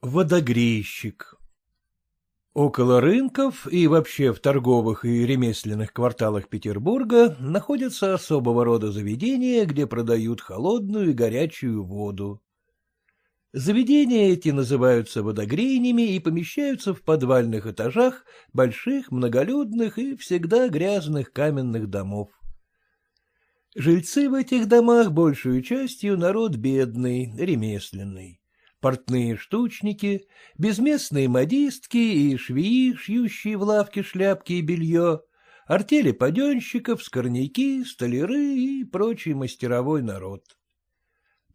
Водогрейщик Около рынков и вообще в торговых и ремесленных кварталах Петербурга находятся особого рода заведения, где продают холодную и горячую воду. Заведения эти называются водогрейнями и помещаются в подвальных этажах больших, многолюдных и всегда грязных каменных домов. Жильцы в этих домах большую частью народ бедный, ремесленный портные штучники, безместные модистки и швеи, шьющие в лавке шляпки и белье, артели паденщиков, скорняки, столяры и прочий мастеровой народ.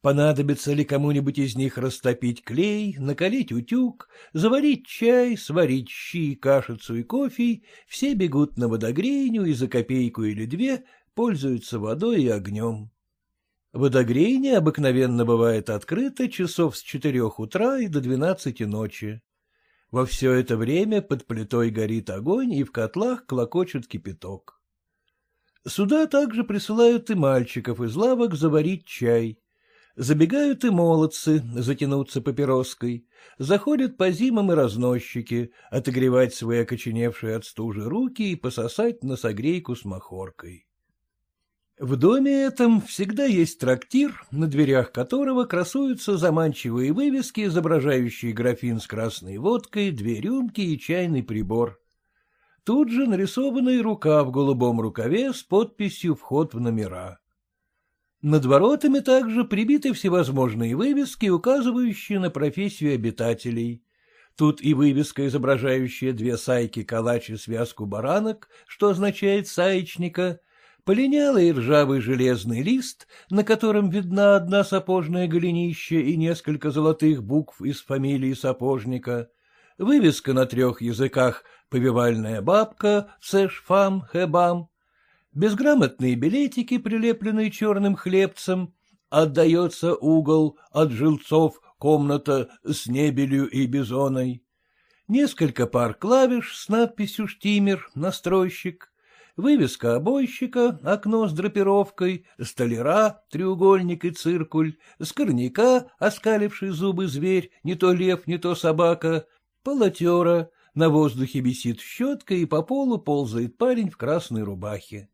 Понадобится ли кому-нибудь из них растопить клей, накалить утюг, заварить чай, сварить щи, кашицу и кофе, все бегут на водогрейню и за копейку или две пользуются водой и огнем. Водогрейня обыкновенно бывает открыто часов с четырех утра и до двенадцати ночи. Во все это время под плитой горит огонь, и в котлах клокочет кипяток. Сюда также присылают и мальчиков из лавок заварить чай. Забегают и молодцы затянуться папироской, заходят по зимам и разносчики, отогревать свои окоченевшие от стужи руки и пососать на согрейку с махоркой. В доме этом всегда есть трактир, на дверях которого красуются заманчивые вывески, изображающие графин с красной водкой, две рюмки и чайный прибор. Тут же нарисованная рука в голубом рукаве с подписью «Вход в номера». Над воротами также прибиты всевозможные вывески, указывающие на профессию обитателей. Тут и вывеска, изображающая две сайки калач и связку баранок, что означает «саечника», полинялый ржавый железный лист, на котором видна одна сапожная голенища и несколько золотых букв из фамилии сапожника, вывеска на трех языках «Повивальная бабка», «Сэш-фам», «Хэбам», безграмотные билетики, прилепленные черным хлебцем, отдается угол от жилцов комната с небелью и бизоной, несколько пар клавиш с надписью «Штимер», «Настройщик», вывеска обойщика, окно с драпировкой, столяра, треугольник и циркуль, скорняка, оскаливший зубы зверь, не то лев, не то собака, полотера, на воздухе висит щетка, и по полу ползает парень в красной рубахе.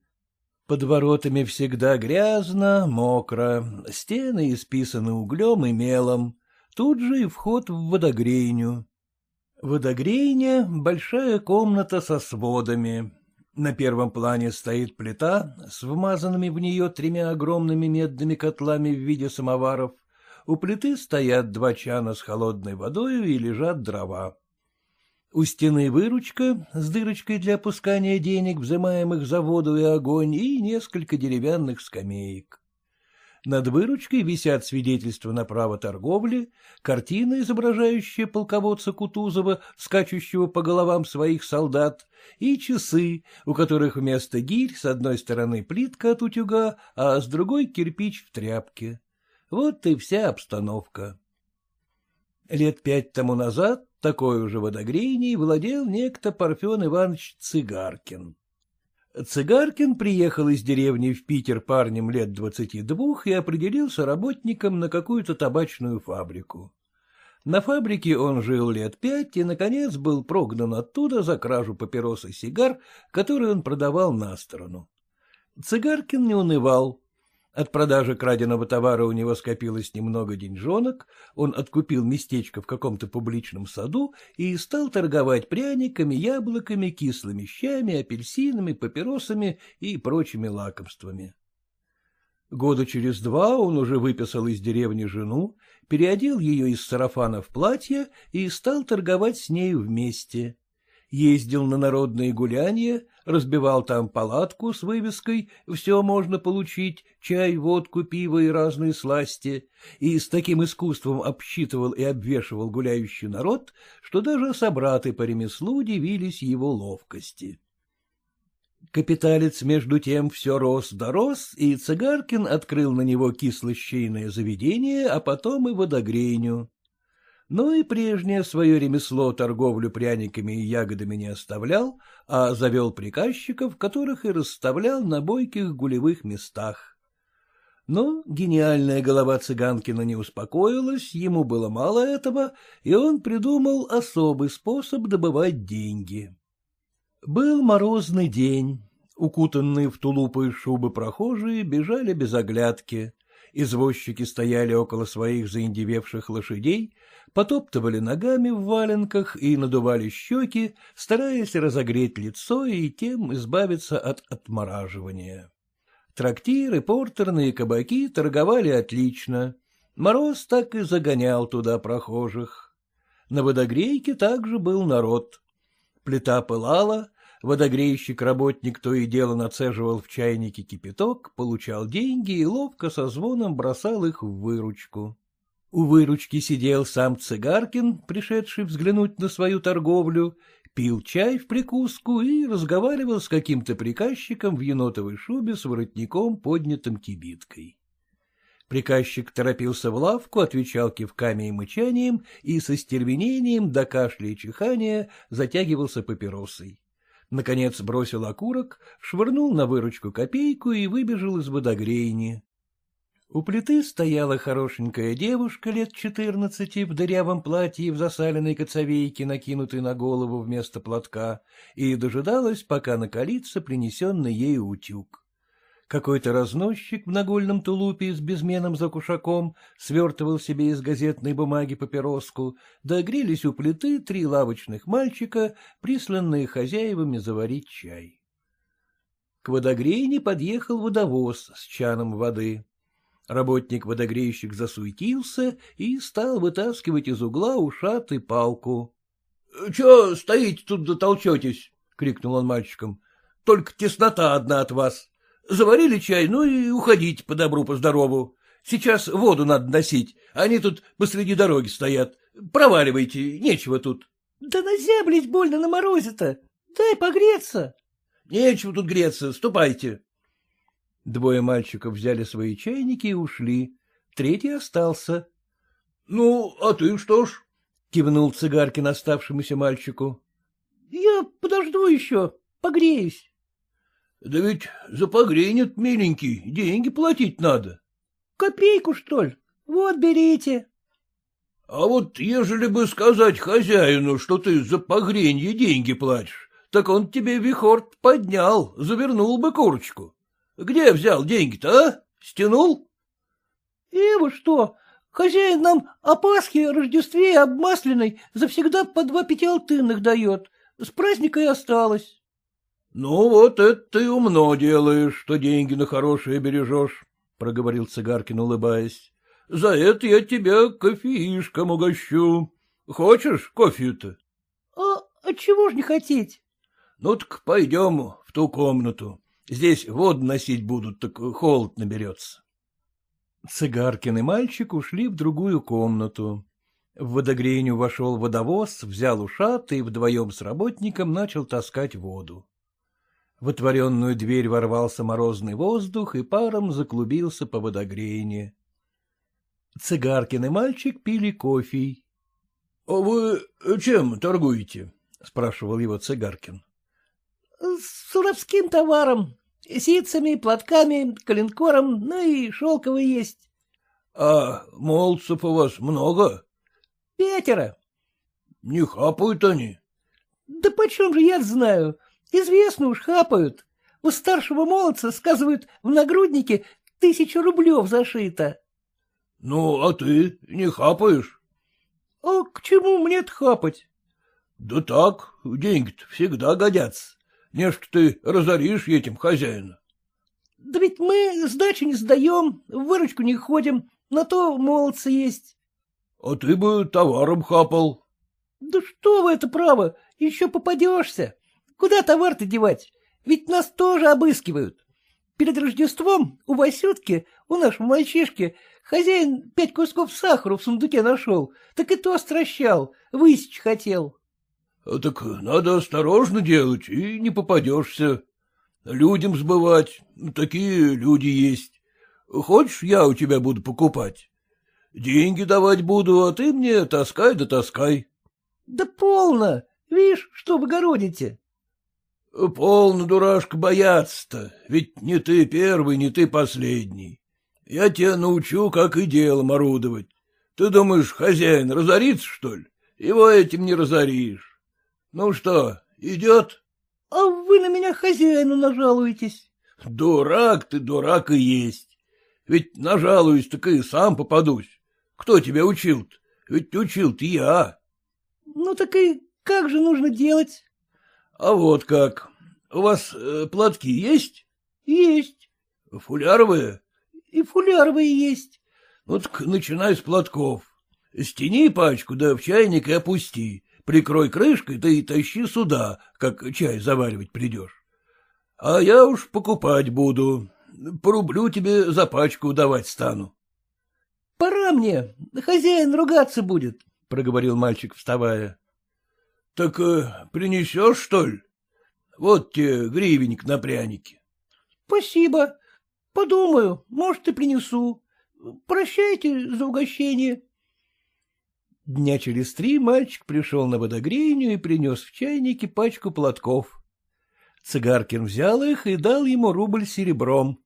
Под воротами всегда грязно, мокро, стены исписаны углем и мелом, тут же и вход в водогрейню. Водогрейня — большая комната со сводами, на первом плане стоит плита с вмазанными в нее тремя огромными медными котлами в виде самоваров. У плиты стоят два чана с холодной водой и лежат дрова. У стены выручка с дырочкой для опускания денег, взимаемых за воду и огонь, и несколько деревянных скамеек. Над выручкой висят свидетельства на право торговли, картина, изображающая полководца Кутузова, скачущего по головам своих солдат, и часы, у которых вместо гирь с одной стороны плитка от утюга, а с другой кирпич в тряпке. Вот и вся обстановка. Лет пять тому назад такой уже водогрейней владел некто Парфен Иванович Цыгаркин. Цыгаркин приехал из деревни в Питер парнем лет двадцати двух и определился работником на какую-то табачную фабрику. На фабрике он жил лет пять и, наконец, был прогнан оттуда за кражу папирос и сигар, которые он продавал на сторону. Цыгаркин не унывал, от продажи краденого товара у него скопилось немного деньжонок, он откупил местечко в каком-то публичном саду и стал торговать пряниками, яблоками, кислыми щами, апельсинами, папиросами и прочими лакомствами. Года через два он уже выписал из деревни жену, переодел ее из сарафана в платье и стал торговать с нею вместе ездил на народные гуляния, разбивал там палатку с вывеской «Все можно получить, чай, водку, пиво и разные сласти», и с таким искусством обсчитывал и обвешивал гуляющий народ, что даже собраты по ремеслу дивились его ловкости. Капиталец, между тем, все рос да рос, и Цыгаркин открыл на него кислощейное заведение, а потом и водогрейню но и прежнее свое ремесло торговлю пряниками и ягодами не оставлял, а завел приказчиков, которых и расставлял на бойких гулевых местах. Но гениальная голова Цыганкина не успокоилась, ему было мало этого, и он придумал особый способ добывать деньги. Был морозный день. Укутанные в тулупы и шубы прохожие бежали без оглядки. Извозчики стояли около своих заиндевевших лошадей, потоптывали ногами в валенках и надували щеки, стараясь разогреть лицо и тем избавиться от отмораживания. Трактиры, портерные кабаки торговали отлично. Мороз так и загонял туда прохожих. На водогрейке также был народ. Плита пылала, водогрейщик-работник то и дело нацеживал в чайнике кипяток, получал деньги и ловко со звоном бросал их в выручку. У выручки сидел сам Цыгаркин, пришедший взглянуть на свою торговлю, пил чай в прикуску и разговаривал с каким-то приказчиком в енотовой шубе с воротником, поднятым кибиткой. Приказчик торопился в лавку, отвечал кивками и мычанием и со стервенением до кашля и чихания затягивался папиросой. Наконец бросил окурок, швырнул на выручку копейку и выбежал из водогрейни. У плиты стояла хорошенькая девушка лет четырнадцати в дырявом платье и в засаленной коцовейке, накинутой на голову вместо платка, и дожидалась, пока накалится принесенный ею утюг. Какой-то разносчик в нагольном тулупе с безменом за кушаком свертывал себе из газетной бумаги папироску, да грелись у плиты три лавочных мальчика, присланные хозяевами заварить чай. К водогрейне подъехал водовоз с чаном воды. Работник-водогрейщик засуетился и стал вытаскивать из угла ушат палку. — Чего стоите тут да толчетесь? — крикнул он мальчикам. — Только теснота одна от вас. Заварили чай, ну и уходите по добру, по здорову. Сейчас воду надо носить, они тут посреди дороги стоят. Проваливайте, нечего тут. — Да назяблить больно на морозе-то. Дай погреться. — Нечего тут греться, ступайте. Двое мальчиков взяли свои чайники и ушли. Третий остался. — Ну, а ты что ж? — кивнул Цыгаркин оставшемуся мальчику. — Я подожду еще, погреюсь. — Да ведь за погренет, миленький, деньги платить надо. — Копейку, что ли? Вот, берите. — А вот ежели бы сказать хозяину, что ты за погренье деньги платишь, так он тебе вихорт поднял, завернул бы курочку. Где взял деньги-то, а? Стянул? — Эва что, хозяин нам о Пасхе, Рождестве и Обмасленной завсегда по два пятиалтынных дает. С праздника и осталось. — Ну вот это ты умно делаешь, что деньги на хорошее бережешь, — проговорил Цыгаркин, улыбаясь. — За это я тебя кофеишком угощу. Хочешь кофе-то? — А отчего ж не хотеть? — Ну так пойдем в ту комнату. Здесь воду носить будут, так холод наберется. Цыгаркин и мальчик ушли в другую комнату. В водогрейню вошел водовоз, взял ушат и вдвоем с работником начал таскать воду. В отворенную дверь ворвался морозный воздух и паром заклубился по водогрейне. Цыгаркин и мальчик пили кофе. — А вы чем торгуете? — спрашивал его Цыгаркин. — суровским товаром, Ситцами, платками, коленкором, ну и шелковый есть. — А молодцев у вас много? — Пятеро. — Не хапают они? — Да почем же я знаю? Известно уж, хапают. У старшего молодца, сказывают, в нагруднике тысяча рублев зашито. — Ну, а ты не хапаешь? — А к чему мне-то хапать? — Да так, деньги-то всегда годятся. Не что ты разоришь этим хозяина. — Да ведь мы сдачи не сдаем, в выручку не ходим, на то молодцы есть. — А ты бы товаром хапал. — Да что вы это право, еще попадешься. Куда товар-то девать? Ведь нас тоже обыскивают. Перед Рождеством у Васютки, у нашего мальчишки, хозяин пять кусков сахара в сундуке нашел, так и то стращал, высечь хотел. А — Так надо осторожно делать, и не попадешься. Людям сбывать, такие люди есть. Хочешь, я у тебя буду покупать? Деньги давать буду, а ты мне таскай да таскай. — Да полно! Видишь, что вы городите? — Полно, дурашка, бояться-то, ведь не ты первый, не ты последний. Я тебя научу, как и делом орудовать. Ты думаешь, хозяин разорится, что ли? Его этим не разоришь. Ну что, идет? — А вы на меня хозяину нажалуетесь. — Дурак ты, дурак и есть. Ведь нажалуюсь, так и сам попадусь. Кто тебя учил-то? Ведь учил-то я. — Ну так и как же нужно делать? — А вот как. У вас э, платки есть? — Есть. — Фуляровые? — И фуляровые есть. — Ну так начинай с платков. Стяни пачку, да в чайник и опусти. Прикрой крышкой, да и тащи сюда, как чай заваривать придешь. А я уж покупать буду. По рублю тебе за пачку давать стану. — Пора мне, хозяин ругаться будет, — проговорил мальчик, вставая. — Так э, принесешь, что ли? Вот тебе гривенник на пряники. — Спасибо. Подумаю, может, и принесу. Прощайте за угощение. Дня через три мальчик пришел на водогрейню и принес в чайнике пачку платков. Цигаркин взял их и дал ему рубль серебром.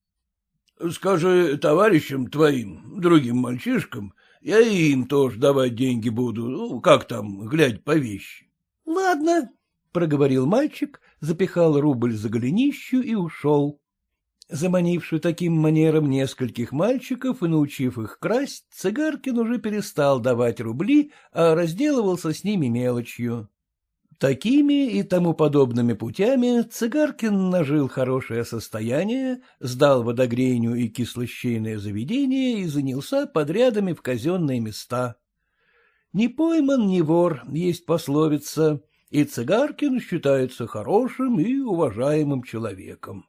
— Скажи товарищам твоим, другим мальчишкам, я и им тоже давать деньги буду, ну, как там, глядь по вещи. — Ладно, — проговорил мальчик, запихал рубль за голенищу и ушел. Заманивший таким манером нескольких мальчиков и научив их красть, Цигаркин уже перестал давать рубли, а разделывался с ними мелочью. Такими и тому подобными путями Цигаркин нажил хорошее состояние, сдал водогрейню и кислощейное заведение и занялся подрядами в казенные места. Не пойман, не вор, есть пословица, и Цигаркин считается хорошим и уважаемым человеком.